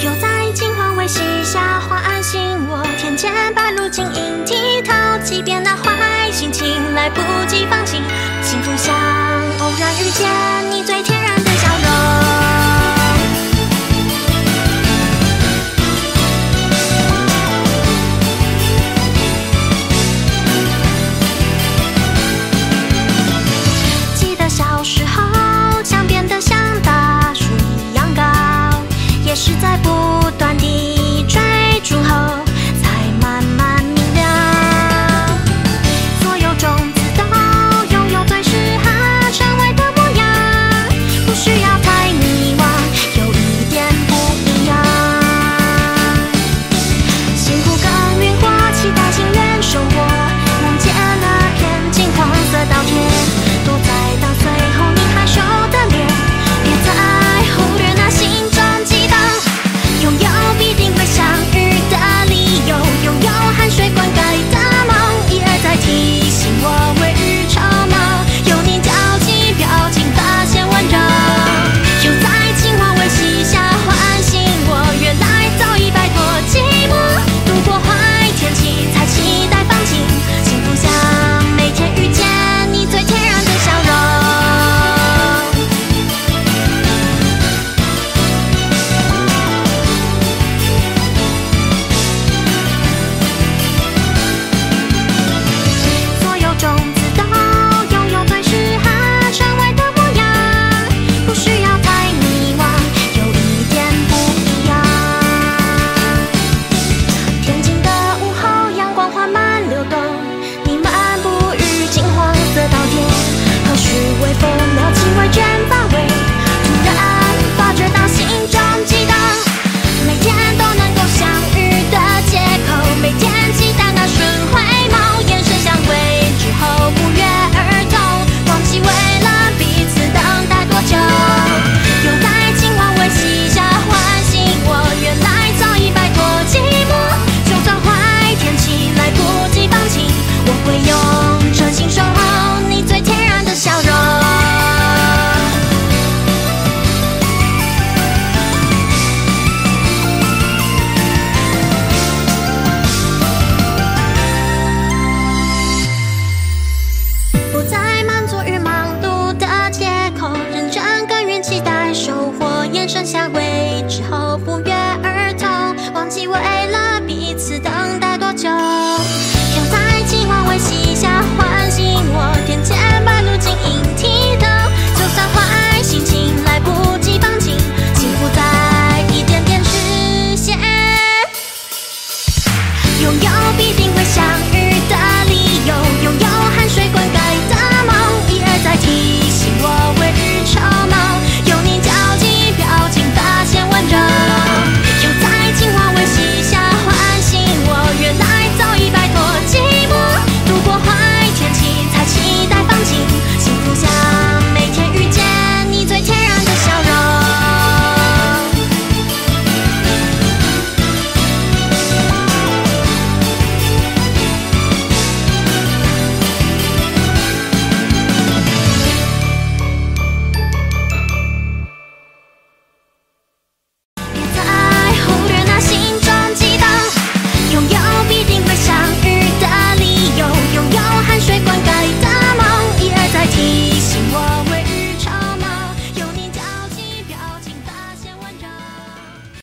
又在金黄微西下花安心我，天间白鹭晶莹剔透，即便那亲手。要比